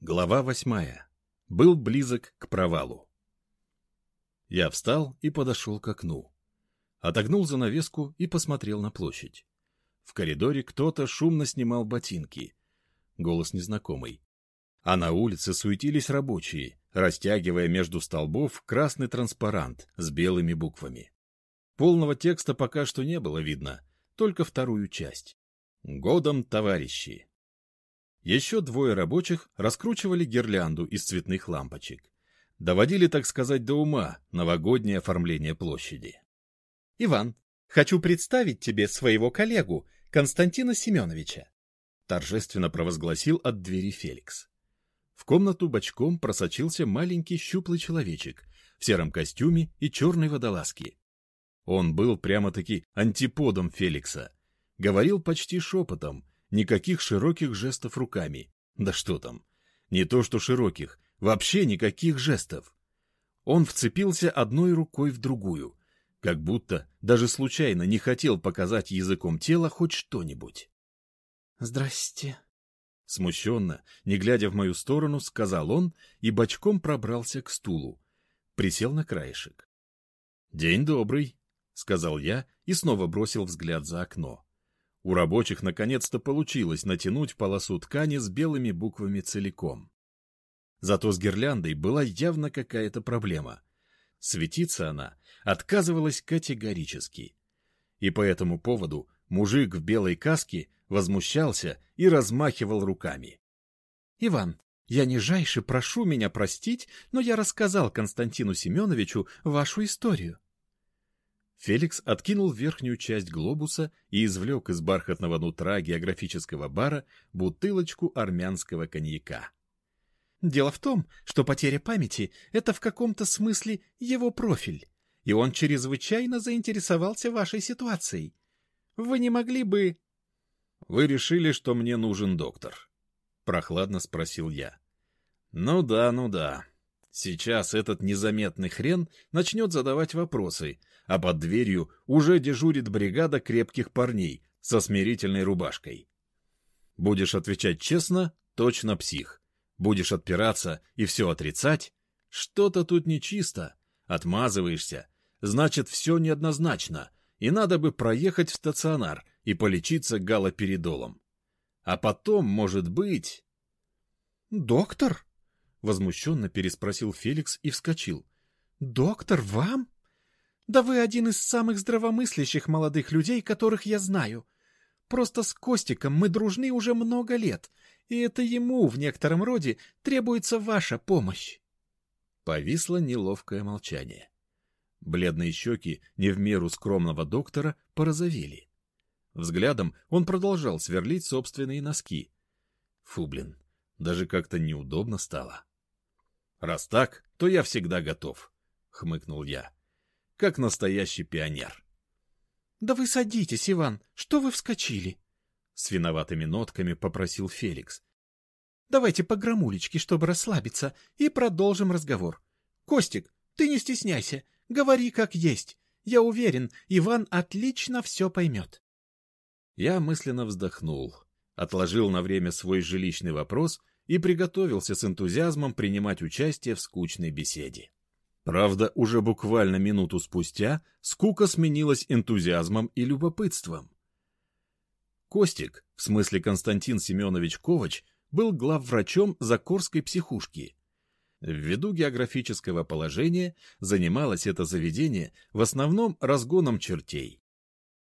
Глава восьмая. Был близок к провалу. Я встал и подошел к окну. Отогнул занавеску и посмотрел на площадь. В коридоре кто-то шумно снимал ботинки. Голос незнакомый. А на улице суетились рабочие, растягивая между столбов красный транспарант с белыми буквами. Полного текста пока что не было видно, только вторую часть. «Годом, товарищи!» Еще двое рабочих раскручивали гирлянду из цветных лампочек. Доводили, так сказать, до ума новогоднее оформление площади. — Иван, хочу представить тебе своего коллегу, Константина Семеновича, — торжественно провозгласил от двери Феликс. В комнату бочком просочился маленький щуплый человечек в сером костюме и черной водолазке. Он был прямо-таки антиподом Феликса. Говорил почти шепотом, Никаких широких жестов руками. Да что там. Не то что широких, вообще никаких жестов. Он вцепился одной рукой в другую, как будто даже случайно не хотел показать языком тела хоть что-нибудь. «Здрасте», Смущенно, не глядя в мою сторону, сказал он и бочком пробрался к стулу. Присел на краешек. «День добрый», — сказал я и снова бросил взгляд за окно. У рабочих наконец-то получилось натянуть полосу ткани с белыми буквами целиком. Зато с гирляндой была явно какая-то проблема. Светиться она отказывалась категорически. И по этому поводу мужик в белой каске возмущался и размахивал руками. — Иван, я нижайше прошу меня простить, но я рассказал Константину Семеновичу вашу историю. Феликс откинул верхнюю часть глобуса и извлек из бархатного нутра географического бара бутылочку армянского коньяка. «Дело в том, что потеря памяти — это в каком-то смысле его профиль, и он чрезвычайно заинтересовался вашей ситуацией. Вы не могли бы...» «Вы решили, что мне нужен доктор?» — прохладно спросил я. «Ну да, ну да. Сейчас этот незаметный хрен начнет задавать вопросы, а под дверью уже дежурит бригада крепких парней со смирительной рубашкой. Будешь отвечать честно, точно псих. Будешь отпираться и все отрицать, что-то тут нечисто. Отмазываешься, значит, все неоднозначно, и надо бы проехать в стационар и полечиться галоперидолом. А потом, может быть... — Доктор? — возмущенно переспросил Феликс и вскочил. — Доктор, вам? Да вы один из самых здравомыслящих молодых людей, которых я знаю. Просто с Костиком мы дружны уже много лет, и это ему в некотором роде требуется ваша помощь. Повисло неловкое молчание. Бледные щеки не в меру скромного доктора порозовели. Взглядом он продолжал сверлить собственные носки. Фу, блин, даже как-то неудобно стало. — Раз так, то я всегда готов, — хмыкнул я как настоящий пионер. — Да вы садитесь, Иван, что вы вскочили? — с виноватыми нотками попросил Феликс. — Давайте по грамулечке, чтобы расслабиться, и продолжим разговор. Костик, ты не стесняйся, говори как есть. Я уверен, Иван отлично все поймет. Я мысленно вздохнул, отложил на время свой жилищный вопрос и приготовился с энтузиазмом принимать участие в скучной беседе. Правда, уже буквально минуту спустя скука сменилась энтузиазмом и любопытством. Костик, в смысле Константин Семенович Ковач, был главврачом Закорской психушки. Ввиду географического положения занималось это заведение в основном разгоном чертей.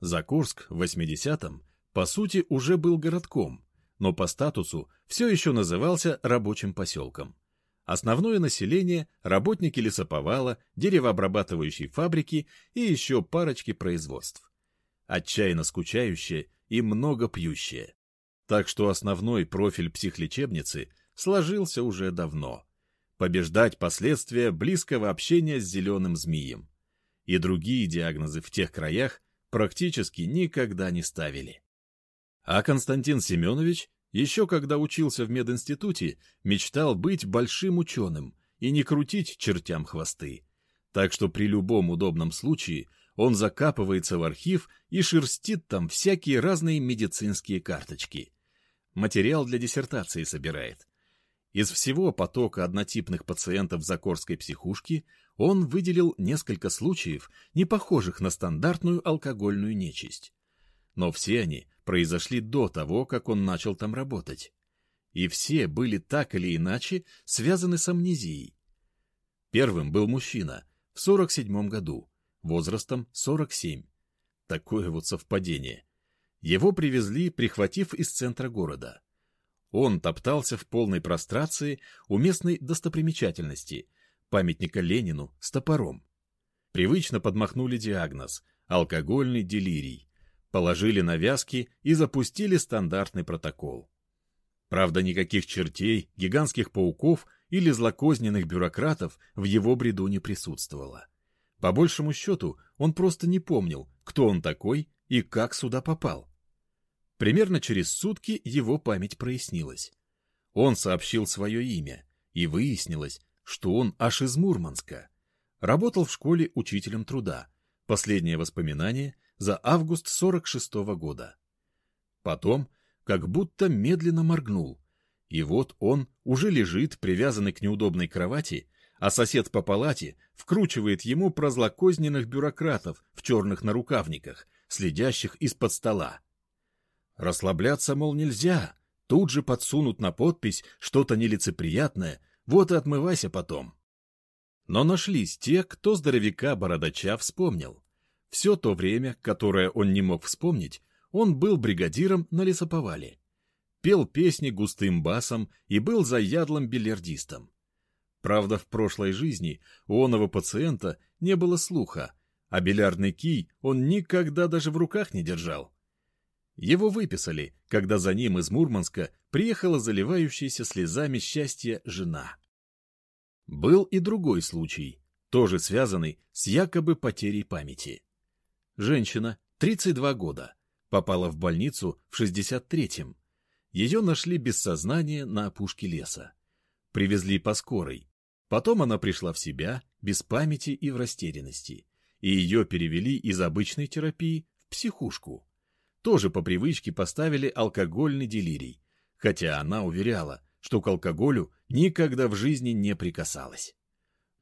Закорск в 80-м, по сути, уже был городком, но по статусу все еще назывался рабочим поселком. Основное население – работники лесоповала, деревообрабатывающей фабрики и еще парочки производств. Отчаянно скучающие и много пьющие. Так что основной профиль психлечебницы сложился уже давно. Побеждать последствия близкого общения с зеленым змеем. И другие диагнозы в тех краях практически никогда не ставили. А Константин Семенович еще когда учился в мединституте, мечтал быть большим ученым и не крутить чертям хвосты. Так что при любом удобном случае он закапывается в архив и шерстит там всякие разные медицинские карточки. Материал для диссертации собирает. Из всего потока однотипных пациентов Закорской психушки он выделил несколько случаев, не похожих на стандартную алкогольную нечисть. Но все они произошли до того, как он начал там работать. И все были так или иначе связаны с амнезией. Первым был мужчина в 47 году, возрастом 47. Такое вот совпадение. Его привезли, прихватив из центра города. Он топтался в полной прострации у местной достопримечательности, памятника Ленину с топором. Привычно подмахнули диагноз – алкогольный делирий. Положили навязки и запустили стандартный протокол. Правда, никаких чертей, гигантских пауков или злокозненных бюрократов в его бреду не присутствовало. По большему счету, он просто не помнил, кто он такой и как сюда попал. Примерно через сутки его память прояснилась. Он сообщил свое имя, и выяснилось, что он аж из Мурманска. Работал в школе учителем труда. Последнее воспоминание за август 46 -го года. Потом, как будто медленно моргнул, и вот он уже лежит, привязанный к неудобной кровати, а сосед по палате вкручивает ему про злокозненных бюрократов в черных нарукавниках, следящих из-под стола. Расслабляться, мол, нельзя. Тут же подсунут на подпись что-то нелицеприятное, вот и отмывайся потом. Но нашлись те, кто здоровяка-бородача вспомнил. Все то время, которое он не мог вспомнить, он был бригадиром на лесоповале. Пел песни густым басом и был заядлым бильярдистом. Правда, в прошлой жизни у оного пациента не было слуха, а бильярдный кий он никогда даже в руках не держал. Его выписали, когда за ним из Мурманска приехала заливающаяся слезами счастья жена. Был и другой случай, тоже связанный с якобы потерей памяти. Женщина, 32 года, попала в больницу в 63-м. Ее нашли без сознания на опушке леса. Привезли по скорой. Потом она пришла в себя, без памяти и в растерянности. И ее перевели из обычной терапии в психушку тоже по привычке поставили алкогольный делирий, хотя она уверяла, что к алкоголю никогда в жизни не прикасалась.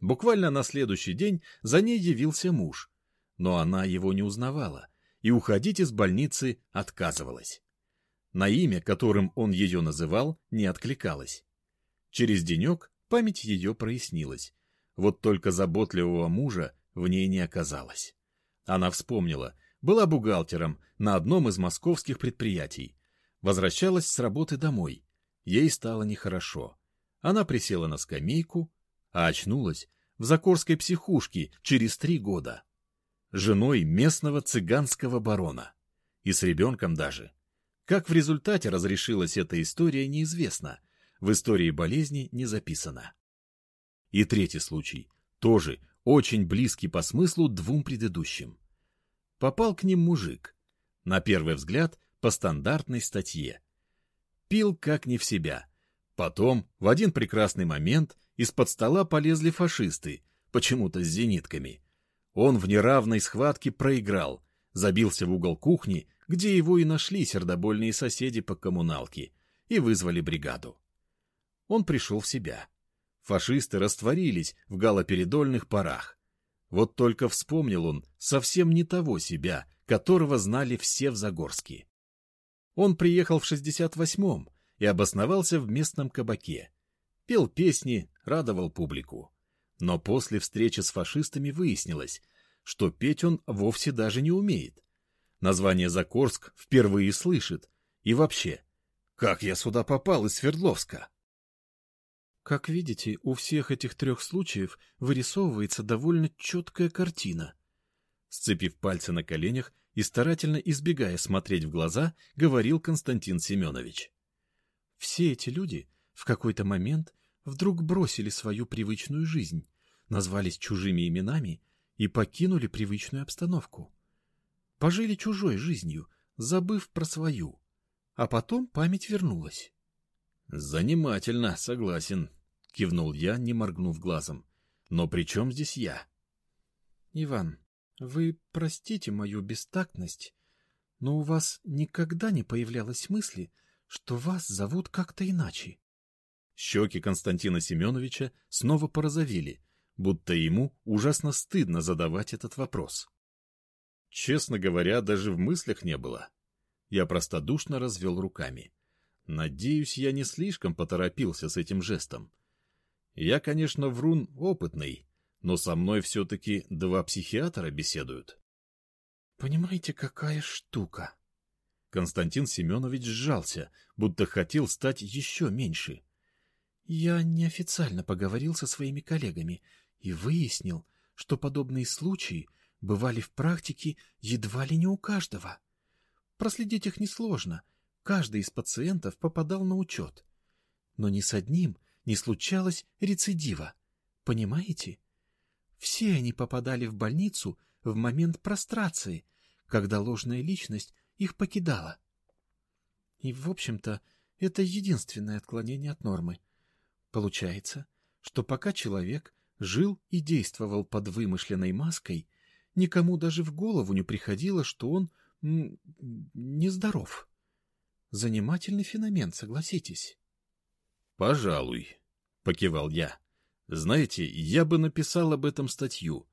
Буквально на следующий день за ней явился муж, но она его не узнавала и уходить из больницы отказывалась. На имя, которым он ее называл, не откликалась. Через денек память ее прояснилась, вот только заботливого мужа в ней не оказалось. Она вспомнила, была бухгалтером на одном из московских предприятий. Возвращалась с работы домой. Ей стало нехорошо. Она присела на скамейку, а очнулась в Закорской психушке через три года. Женой местного цыганского барона. И с ребенком даже. Как в результате разрешилась эта история, неизвестно. В истории болезни не записано. И третий случай, тоже очень близкий по смыслу двум предыдущим попал к ним мужик. На первый взгляд, по стандартной статье. Пил как не в себя. Потом, в один прекрасный момент, из-под стола полезли фашисты, почему-то с зенитками. Он в неравной схватке проиграл, забился в угол кухни, где его и нашли сердобольные соседи по коммуналке, и вызвали бригаду. Он пришел в себя. Фашисты растворились в галоперидольных парах. Вот только вспомнил он совсем не того себя, которого знали все в Загорске. Он приехал в 68-м и обосновался в местном кабаке. Пел песни, радовал публику. Но после встречи с фашистами выяснилось, что петь он вовсе даже не умеет. Название Закорск впервые слышит. И вообще, как я сюда попал из Свердловска? Как видите, у всех этих трех случаев вырисовывается довольно четкая картина. Сцепив пальцы на коленях и старательно избегая смотреть в глаза, говорил Константин Семенович. Все эти люди в какой-то момент вдруг бросили свою привычную жизнь, назвались чужими именами и покинули привычную обстановку. Пожили чужой жизнью, забыв про свою. А потом память вернулась. Занимательно, согласен кивнул я, не моргнув глазом. Но при чем здесь я? Иван, вы простите мою бестактность, но у вас никогда не появлялось мысли, что вас зовут как-то иначе. Щеки Константина Семеновича снова порозовели, будто ему ужасно стыдно задавать этот вопрос. Честно говоря, даже в мыслях не было. Я простодушно развел руками. Надеюсь, я не слишком поторопился с этим жестом. Я, конечно, врун опытный, но со мной все-таки два психиатра беседуют. Понимаете, какая штука? Константин Семенович сжался, будто хотел стать еще меньше. Я неофициально поговорил со своими коллегами и выяснил, что подобные случаи бывали в практике едва ли не у каждого. Проследить их несложно, каждый из пациентов попадал на учет. Но ни с одним не случалось рецидива, понимаете? Все они попадали в больницу в момент прострации, когда ложная личность их покидала. И, в общем-то, это единственное отклонение от нормы. Получается, что пока человек жил и действовал под вымышленной маской, никому даже в голову не приходило, что он нездоров. Занимательный феномен, согласитесь. — Пожалуй, — покивал я. — Знаете, я бы написал об этом статью.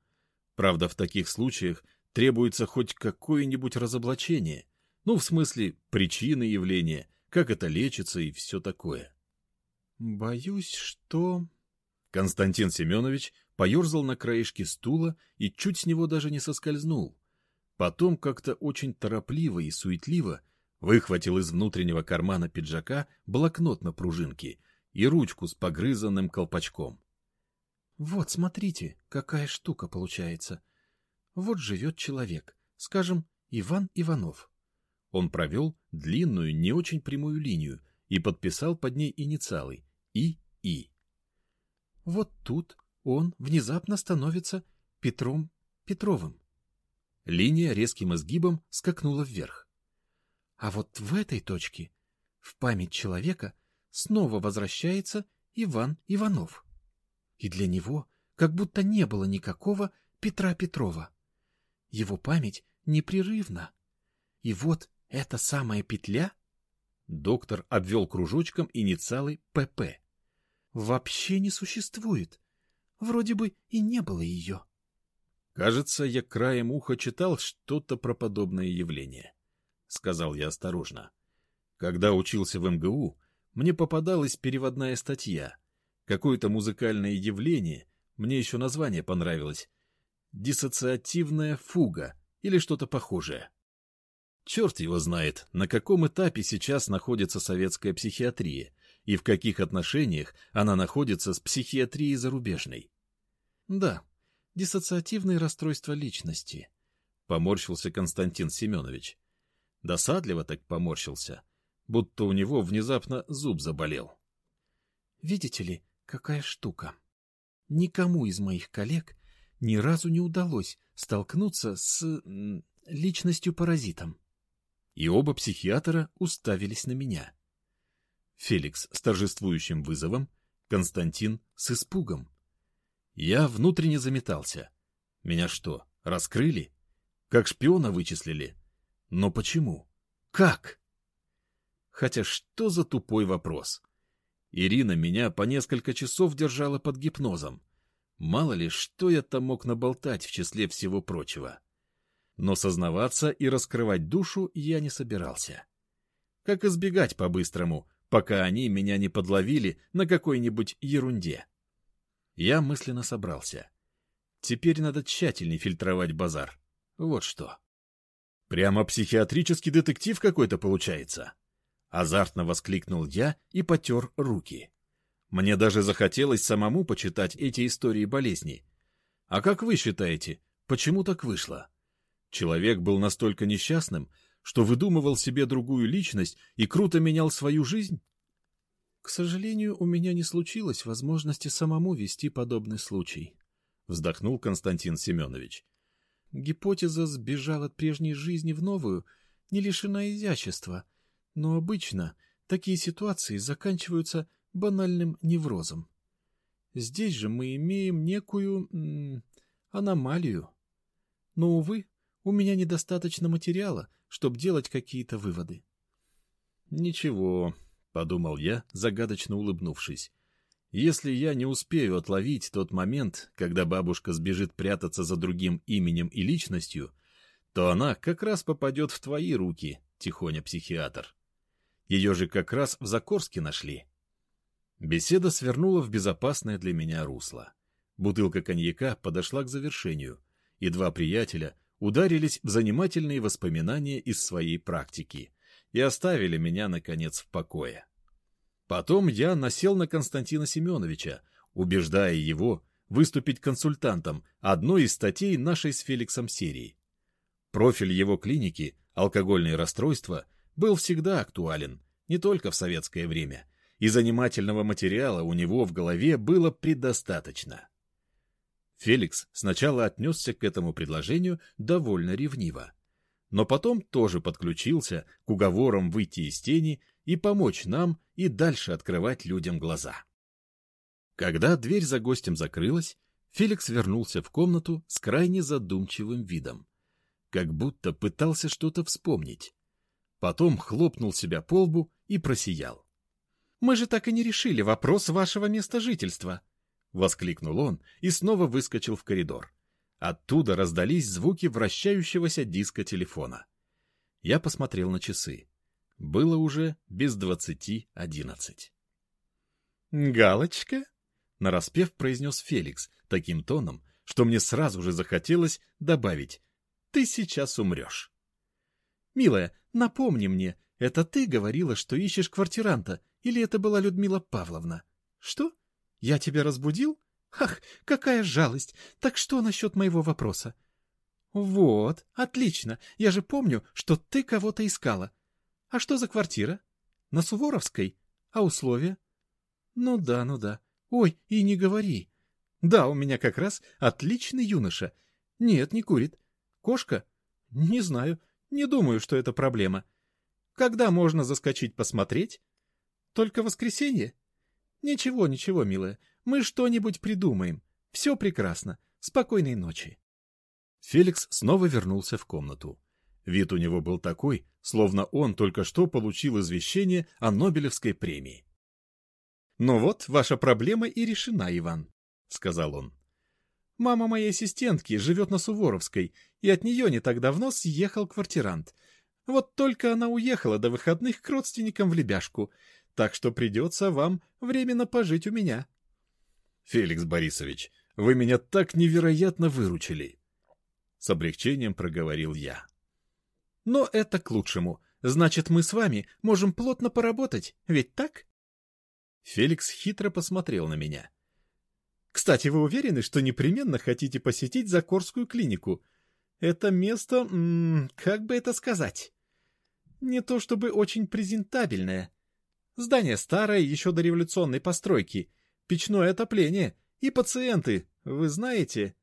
Правда, в таких случаях требуется хоть какое-нибудь разоблачение. Ну, в смысле, причины явления, как это лечится и все такое. — Боюсь, что... Константин Семенович поерзал на краешке стула и чуть с него даже не соскользнул. Потом как-то очень торопливо и суетливо выхватил из внутреннего кармана пиджака блокнот на пружинке и ручку с погрызанным колпачком. Вот, смотрите, какая штука получается. Вот живет человек, скажем, Иван Иванов. Он провел длинную, не очень прямую линию и подписал под ней инициалы И.И. Вот тут он внезапно становится Петром Петровым. Линия резким изгибом скакнула вверх. А вот в этой точке, в память человека, снова возвращается Иван Иванов и для него как будто не было никакого Петра Петрова. Его память непрерывна. И вот эта самая петля... Доктор обвел кружочком инициалы ПП. Вообще не существует. Вроде бы и не было ее. Кажется, я краем уха читал что-то про подобное явление. Сказал я осторожно. Когда учился в МГУ, мне попадалась переводная статья — Какое-то музыкальное явление, мне еще название понравилось. Диссоциативная фуга или что-то похожее. Черт его знает, на каком этапе сейчас находится советская психиатрия и в каких отношениях она находится с психиатрией зарубежной. Да, диссоциативные расстройства личности, — поморщился Константин Семенович. Досадливо так поморщился, будто у него внезапно зуб заболел. Видите ли, Какая штука. Никому из моих коллег ни разу не удалось столкнуться с личностью-паразитом. И оба психиатра уставились на меня. Феликс с торжествующим вызовом, Константин с испугом. Я внутренне заметался. Меня что, раскрыли? Как шпиона вычислили? Но почему? Как? Хотя что за тупой вопрос? — Ирина меня по несколько часов держала под гипнозом. Мало ли, что я там мог наболтать в числе всего прочего. Но сознаваться и раскрывать душу я не собирался. Как избегать по-быстрому, пока они меня не подловили на какой-нибудь ерунде? Я мысленно собрался. Теперь надо тщательнее фильтровать базар. Вот что. Прямо психиатрический детектив какой-то получается. Азартно воскликнул я и потер руки. Мне даже захотелось самому почитать эти истории болезней. А как вы считаете, почему так вышло? Человек был настолько несчастным, что выдумывал себе другую личность и круто менял свою жизнь? К сожалению, у меня не случилось возможности самому вести подобный случай, вздохнул Константин Семенович. Гипотеза сбежал от прежней жизни в новую, не лишена изящества — но обычно такие ситуации заканчиваются банальным неврозом. Здесь же мы имеем некую м, аномалию. Но, увы, у меня недостаточно материала, чтобы делать какие-то выводы. Ничего, подумал я, загадочно улыбнувшись. Если я не успею отловить тот момент, когда бабушка сбежит прятаться за другим именем и личностью, то она как раз попадет в твои руки, тихоня психиатр. Ее же как раз в Закорске нашли. Беседа свернула в безопасное для меня русло. Бутылка коньяка подошла к завершению, и два приятеля ударились в занимательные воспоминания из своей практики и оставили меня, наконец, в покое. Потом я насел на Константина Семеновича, убеждая его выступить консультантом одной из статей нашей с Феликсом серии. Профиль его клиники «Алкогольные расстройства» был всегда актуален, не только в советское время, и занимательного материала у него в голове было предостаточно. Феликс сначала отнесся к этому предложению довольно ревниво, но потом тоже подключился к уговорам выйти из тени и помочь нам и дальше открывать людям глаза. Когда дверь за гостем закрылась, Феликс вернулся в комнату с крайне задумчивым видом, как будто пытался что-то вспомнить. Потом хлопнул себя по лбу и просиял. «Мы же так и не решили вопрос вашего места жительства!» — воскликнул он и снова выскочил в коридор. Оттуда раздались звуки вращающегося диска телефона. Я посмотрел на часы. Было уже без двадцати одиннадцать. «Галочка?» — нараспев произнес Феликс таким тоном, что мне сразу же захотелось добавить «Ты сейчас умрешь». «Милая, напомни мне, это ты говорила, что ищешь квартиранта, или это была Людмила Павловна? Что? Я тебя разбудил? Ах, какая жалость! Так что насчет моего вопроса?» «Вот, отлично. Я же помню, что ты кого-то искала. А что за квартира? На Суворовской? А условия? Ну да, ну да. Ой, и не говори. Да, у меня как раз отличный юноша. Нет, не курит. Кошка? Не знаю. Не думаю, что это проблема. Когда можно заскочить посмотреть? Только воскресенье? Ничего, ничего, милая. Мы что-нибудь придумаем. Все прекрасно. Спокойной ночи. Феликс снова вернулся в комнату. Вид у него был такой, словно он только что получил извещение о Нобелевской премии. «Ну вот, ваша проблема и решена, Иван», — сказал он. «Мама моей ассистентки живет на Суворовской, и от нее не так давно съехал квартирант. Вот только она уехала до выходных к родственникам в Лебяшку, так что придется вам временно пожить у меня». «Феликс Борисович, вы меня так невероятно выручили!» С облегчением проговорил я. Но это к лучшему. Значит, мы с вами можем плотно поработать, ведь так? Феликс хитро посмотрел на меня. Кстати, вы уверены, что непременно хотите посетить Закорскую клинику? Это место, как бы это сказать, не то чтобы очень презентабельное. Здание старое, еще до революционной постройки, печное отопление и пациенты, вы знаете...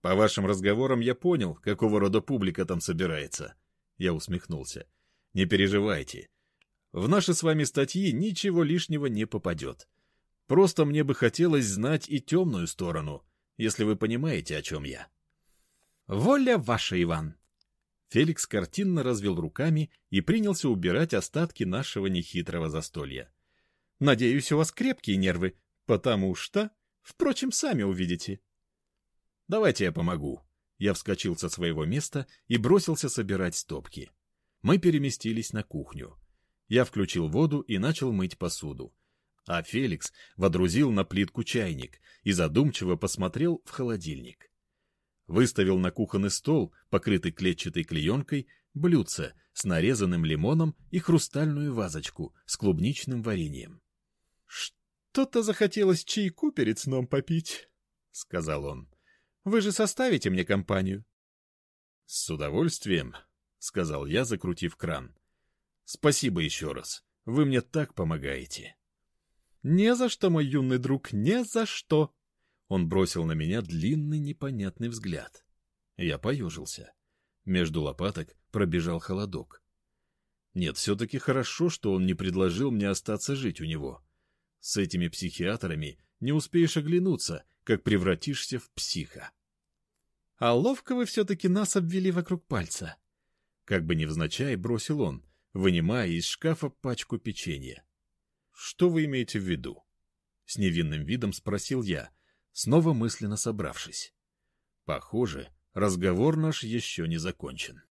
По вашим разговорам я понял, какого рода публика там собирается. Я усмехнулся. Не переживайте. В наши с вами статьи ничего лишнего не попадет. Просто мне бы хотелось знать и темную сторону, если вы понимаете, о чем я. Воля ваша, Иван. Феликс картинно развел руками и принялся убирать остатки нашего нехитрого застолья. Надеюсь, у вас крепкие нервы, потому что... Впрочем, сами увидите. Давайте я помогу. Я вскочил со своего места и бросился собирать стопки. Мы переместились на кухню. Я включил воду и начал мыть посуду. А Феликс водрузил на плитку чайник и задумчиво посмотрел в холодильник. Выставил на кухонный стол, покрытый клетчатой клеенкой, блюдце с нарезанным лимоном и хрустальную вазочку с клубничным вареньем. — Что-то захотелось чайку перед сном попить, — сказал он. Вы же составите мне компанию? — С удовольствием, — сказал я, закрутив кран. — Спасибо еще раз. Вы мне так помогаете. — Не за что, мой юный друг, не за что. Он бросил на меня длинный непонятный взгляд. Я поежился. Между лопаток пробежал холодок. Нет, все-таки хорошо, что он не предложил мне остаться жить у него. С этими психиатрами не успеешь оглянуться, как превратишься в психа. А ловко вы все-таки нас обвели вокруг пальца. Как бы невзначай бросил он, вынимая из шкафа пачку печенья. Что вы имеете в виду? С невинным видом спросил я, снова мысленно собравшись. Похоже, разговор наш еще не закончен.